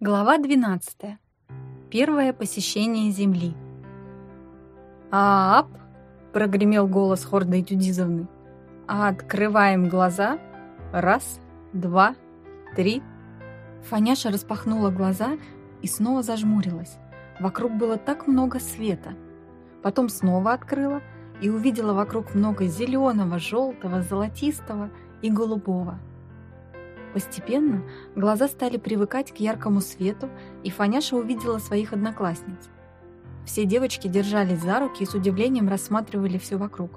Глава 12. Первое посещение Земли. «Ап!» — прогремел голос Хорды Этюдизовны. «Открываем глаза. Раз, два, три». Фаняша распахнула глаза и снова зажмурилась. Вокруг было так много света. Потом снова открыла и увидела вокруг много зеленого, желтого, золотистого и голубого. Постепенно глаза стали привыкать к яркому свету, и Фаняша увидела своих одноклассниц. Все девочки держались за руки и с удивлением рассматривали все вокруг.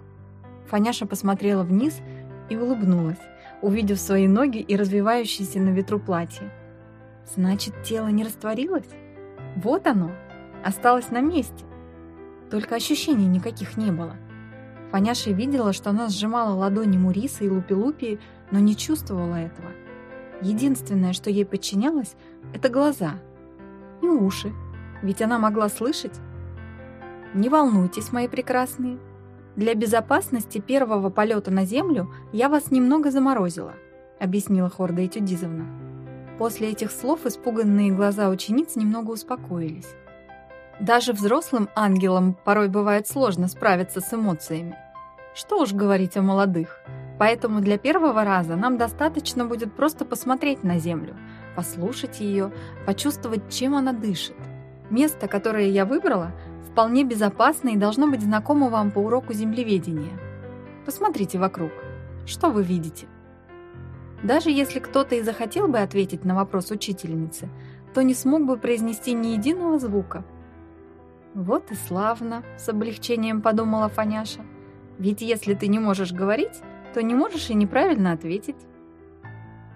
Фаняша посмотрела вниз и улыбнулась, увидев свои ноги и развивающееся на ветру платье. Значит, тело не растворилось? Вот оно, осталось на месте. Только ощущений никаких не было. Фаняша видела, что она сжимала ладони Муриса и Лупи-Лупи, но не чувствовала этого. Единственное, что ей подчинялось, это глаза и уши, ведь она могла слышать. «Не волнуйтесь, мои прекрасные. Для безопасности первого полета на Землю я вас немного заморозила», объяснила Хорда Этюдизовна. После этих слов испуганные глаза учениц немного успокоились. Даже взрослым ангелам порой бывает сложно справиться с эмоциями. Что уж говорить о молодых – Поэтому для первого раза нам достаточно будет просто посмотреть на Землю, послушать ее, почувствовать, чем она дышит. Место, которое я выбрала, вполне безопасно и должно быть знакомо вам по уроку землеведения. Посмотрите вокруг. Что вы видите? Даже если кто-то и захотел бы ответить на вопрос учительницы, то не смог бы произнести ни единого звука. «Вот и славно», — с облегчением подумала Фаняша. «Ведь если ты не можешь говорить, то не можешь и неправильно ответить.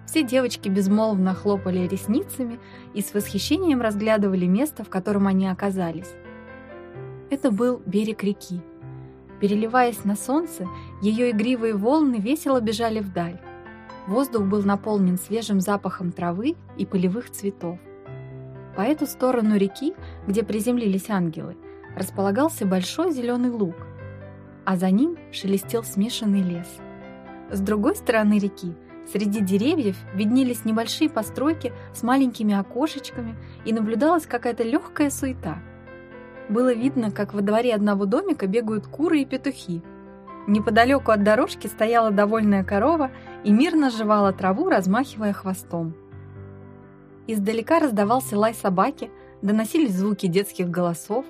Все девочки безмолвно хлопали ресницами и с восхищением разглядывали место, в котором они оказались. Это был берег реки. Переливаясь на солнце, ее игривые волны весело бежали вдаль. Воздух был наполнен свежим запахом травы и полевых цветов. По эту сторону реки, где приземлились ангелы, располагался большой зеленый луг, а за ним шелестел смешанный лес – с другой стороны реки, среди деревьев, виднелись небольшие постройки с маленькими окошечками и наблюдалась какая-то легкая суета. Было видно, как во дворе одного домика бегают куры и петухи. Неподалеку от дорожки стояла довольная корова и мирно жевала траву, размахивая хвостом. Издалека раздавался лай собаки, доносились звуки детских голосов.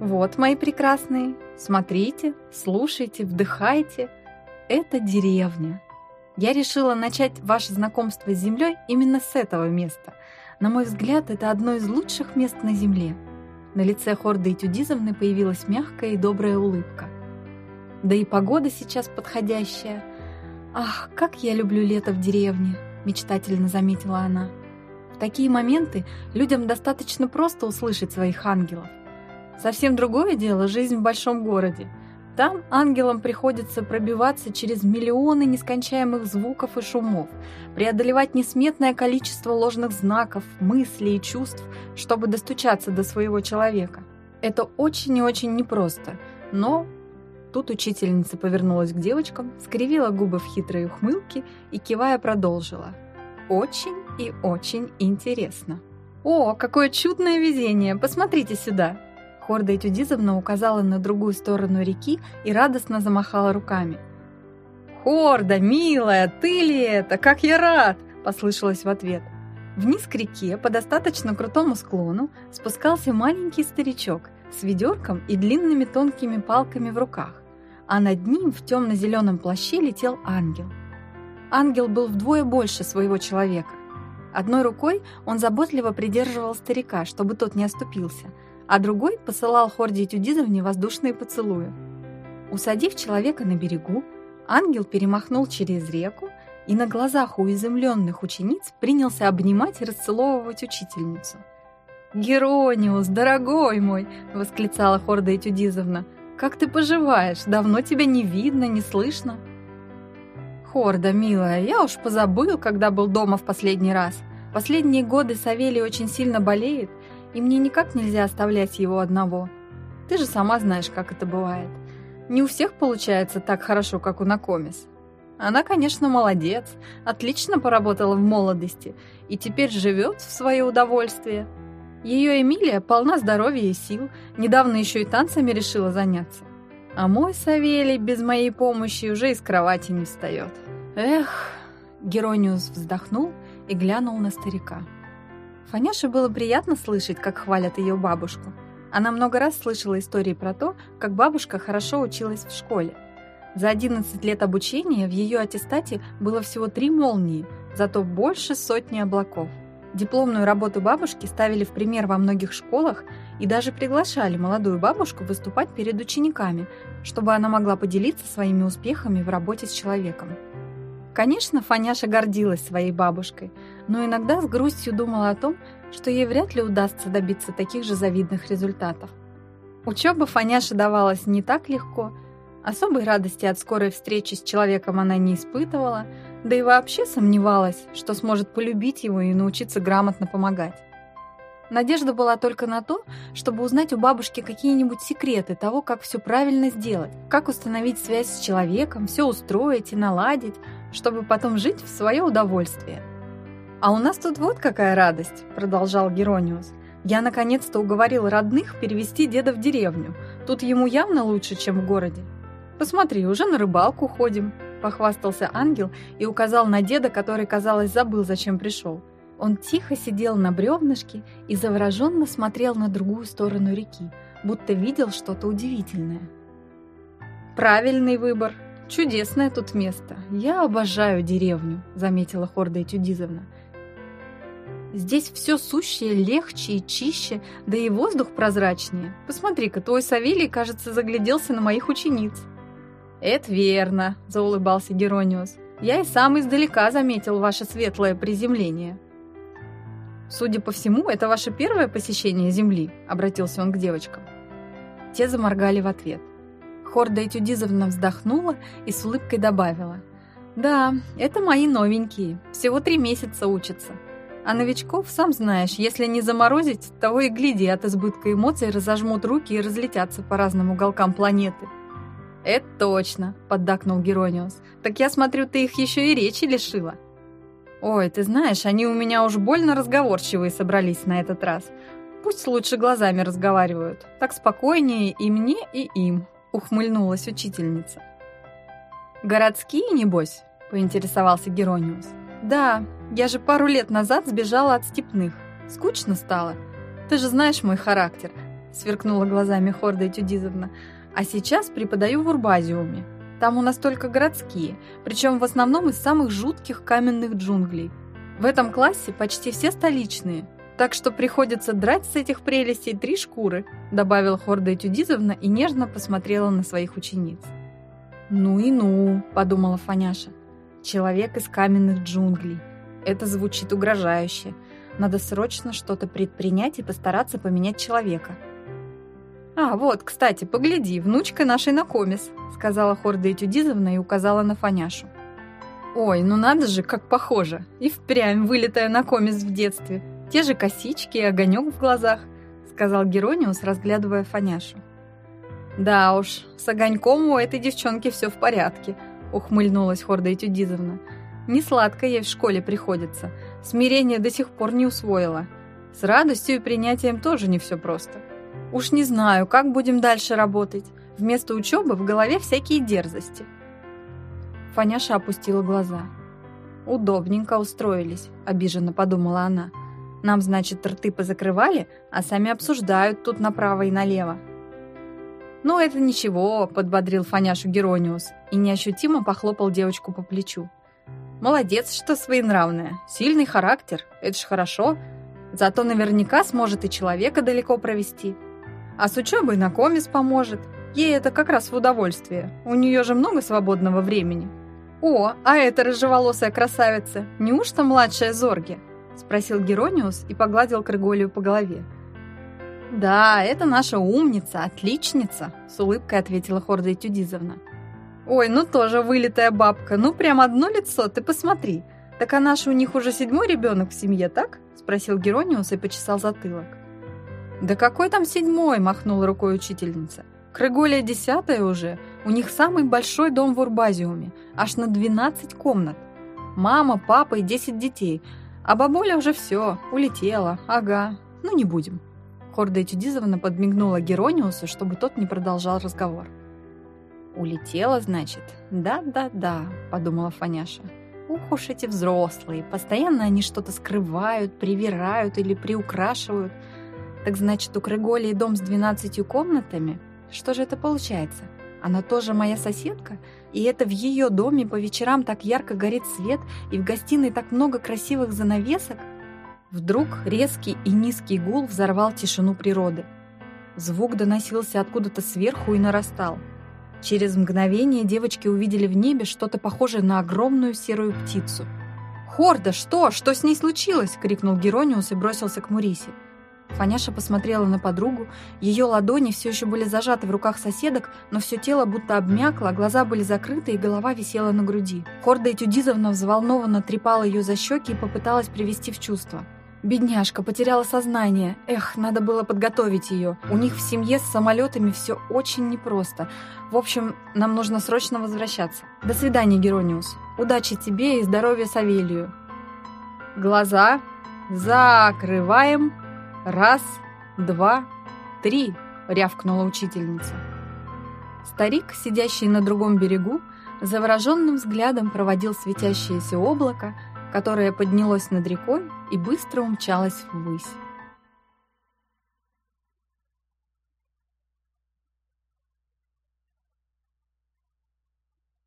«Вот, мои прекрасные, смотрите, слушайте, вдыхайте», это деревня. Я решила начать ваше знакомство с землей именно с этого места. На мой взгляд, это одно из лучших мест на земле. На лице Хорды Этюдизовны появилась мягкая и добрая улыбка. Да и погода сейчас подходящая. Ах, как я люблю лето в деревне, мечтательно заметила она. В такие моменты людям достаточно просто услышать своих ангелов. Совсем другое дело жизнь в большом городе. Там ангелам приходится пробиваться через миллионы нескончаемых звуков и шумов, преодолевать несметное количество ложных знаков, мыслей и чувств, чтобы достучаться до своего человека. Это очень и очень непросто, но... Тут учительница повернулась к девочкам, скривила губы в хитрой ухмылке и, кивая, продолжила. «Очень и очень интересно». «О, какое чудное везение! Посмотрите сюда!» Хорда Этюдизовна указала на другую сторону реки и радостно замахала руками. «Хорда, милая, ты ли это? Как я рад!» – послышалось в ответ. Вниз к реке, по достаточно крутому склону, спускался маленький старичок с ведерком и длинными тонкими палками в руках, а над ним в темно-зеленом плаще летел ангел. Ангел был вдвое больше своего человека. Одной рукой он заботливо придерживал старика, чтобы тот не оступился – а другой посылал Хорде Тюдизовне воздушные поцелуи. Усадив человека на берегу, ангел перемахнул через реку и на глазах у изумленных учениц принялся обнимать и расцеловывать учительницу. «Герониус, дорогой мой!» — восклицала Хорда Этюдизовна. «Как ты поживаешь? Давно тебя не видно, не слышно». «Хорда, милая, я уж позабыл, когда был дома в последний раз. Последние годы Савелий очень сильно болеет, и мне никак нельзя оставлять его одного. Ты же сама знаешь, как это бывает. Не у всех получается так хорошо, как у Накомис. Она, конечно, молодец, отлично поработала в молодости и теперь живет в свое удовольствие. Ее Эмилия полна здоровья и сил, недавно еще и танцами решила заняться. А мой Савелий без моей помощи уже из кровати не встает. Эх, Герониус вздохнул и глянул на старика. Фаняше было приятно слышать, как хвалят ее бабушку. Она много раз слышала истории про то, как бабушка хорошо училась в школе. За 11 лет обучения в ее аттестате было всего три молнии, зато больше сотни облаков. Дипломную работу бабушки ставили в пример во многих школах и даже приглашали молодую бабушку выступать перед учениками, чтобы она могла поделиться своими успехами в работе с человеком. Конечно, Фаняша гордилась своей бабушкой, но иногда с грустью думала о том, что ей вряд ли удастся добиться таких же завидных результатов. Учеба Фаняше давалась не так легко, особой радости от скорой встречи с человеком она не испытывала, да и вообще сомневалась, что сможет полюбить его и научиться грамотно помогать. Надежда была только на то, чтобы узнать у бабушки какие-нибудь секреты того, как все правильно сделать, как установить связь с человеком, все устроить и наладить, чтобы потом жить в свое удовольствие. «А у нас тут вот какая радость», — продолжал Герониус. «Я наконец-то уговорил родных перевести деда в деревню. Тут ему явно лучше, чем в городе. Посмотри, уже на рыбалку ходим», — похвастался ангел и указал на деда, который, казалось, забыл, зачем пришел. Он тихо сидел на бревнышке и завороженно смотрел на другую сторону реки, будто видел что-то удивительное. «Правильный выбор», «Чудесное тут место. Я обожаю деревню», — заметила Хорда Этюдизовна. «Здесь все сущее легче и чище, да и воздух прозрачнее. Посмотри-ка, твой Савелий, кажется, загляделся на моих учениц». «Это верно», — заулыбался Герониус. «Я и сам издалека заметил ваше светлое приземление». «Судя по всему, это ваше первое посещение Земли», — обратился он к девочкам. Те заморгали в ответ. Хорда Этюдизовна вздохнула и с улыбкой добавила. «Да, это мои новенькие, всего три месяца учатся. А новичков, сам знаешь, если не заморозить, того и гляди, от избытка эмоций разожмут руки и разлетятся по разным уголкам планеты». «Это точно», — поддакнул Герониус. «Так я смотрю, ты их еще и речи лишила». «Ой, ты знаешь, они у меня уж больно разговорчивые собрались на этот раз. Пусть лучше глазами разговаривают. Так спокойнее и мне, и им», — ухмыльнулась учительница. «Городские, небось?» — поинтересовался Герониус. «Да, я же пару лет назад сбежала от степных. Скучно стало. Ты же знаешь мой характер», — сверкнула глазами Хорда Этюдизовна. «А сейчас преподаю в Урбазиуме. Там у нас только городские, причем в основном из самых жутких каменных джунглей. В этом классе почти все столичные, так что приходится драть с этих прелестей три шкуры», добавила Хорда Этюдизовна и нежно посмотрела на своих учениц. «Ну и ну», — подумала Фаняша. «Человек из каменных джунглей. Это звучит угрожающе. Надо срочно что-то предпринять и постараться поменять человека». «А, вот, кстати, погляди, внучка нашей Накомис», — сказала Хорда Этюдизовна и указала на Фаняшу. «Ой, ну надо же, как похоже! И впрямь вылитая Накомис в детстве. Те же косички и огонек в глазах», — сказал Герониус, разглядывая Фаняшу. «Да уж, с огоньком у этой девчонки все в порядке», — ухмыльнулась Хорда Этюдизовна. «Не сладко ей в школе приходится. Смирение до сих пор не усвоила. С радостью и принятием тоже не все просто. Уж не знаю, как будем дальше работать. Вместо учебы в голове всякие дерзости». Фаняша опустила глаза. «Удобненько устроились», — обиженно подумала она. Нам, значит, рты позакрывали, а сами обсуждают тут направо и налево. «Ну, это ничего», — подбодрил Фаняшу Герониус и неощутимо похлопал девочку по плечу. «Молодец, что своенравная. Сильный характер. Это ж хорошо. Зато наверняка сможет и человека далеко провести. А с учебой на комис поможет. Ей это как раз в удовольствие. У нее же много свободного времени. О, а эта рыжеволосая красавица, неужто младшая Зорги?» Спросил Герониус и погладил Крыголию по голове. «Да, это наша умница, отличница», — с улыбкой ответила Хорда Этюдизовна. «Ой, ну тоже вылитая бабка, ну прям одно лицо, ты посмотри. Так а наш у них уже седьмой ребенок в семье, так?» — спросил Герониус и почесал затылок. «Да какой там седьмой?» — махнула рукой учительница. «Крыголия десятая уже, У них самый большой дом в Урбазиуме, аж на 12 комнат. Мама, папа и 10 детей. А бабуля уже все, улетела. Ага, ну не будем. Хорда Этюдизовна подмигнула Герониусу, чтобы тот не продолжал разговор. «Улетела, значит? Да-да-да», — подумала Фаняша. «Ух уж эти взрослые, постоянно они что-то скрывают, привирают или приукрашивают. Так значит, у Крыголи дом с двенадцатью комнатами? Что же это получается? Она тоже моя соседка? И это в ее доме по вечерам так ярко горит свет, и в гостиной так много красивых занавесок?» Вдруг резкий и низкий гул взорвал тишину природы. Звук доносился откуда-то сверху и нарастал. Через мгновение девочки увидели в небе что-то похожее на огромную серую птицу. «Хорда, что? Что с ней случилось?» — крикнул Герониус и бросился к Мурисе. Фаняша посмотрела на подругу. Ее ладони все еще были зажаты в руках соседок, но все тело будто обмякло, глаза были закрыты и голова висела на груди. Хорда Этюдизовна взволнованно трепала ее за щеки и попыталась привести в чувство. Бедняжка потеряла сознание. Эх, надо было подготовить ее. У них в семье с самолетами все очень непросто. В общем, нам нужно срочно возвращаться. До свидания, Герониус. Удачи тебе и здоровья Савелию. Глаза закрываем. Раз, два, три, рявкнула учительница. Старик, сидящий на другом берегу, завороженным взглядом проводил светящееся облако, которое поднялось над рекой и быстро умчалось ввысь.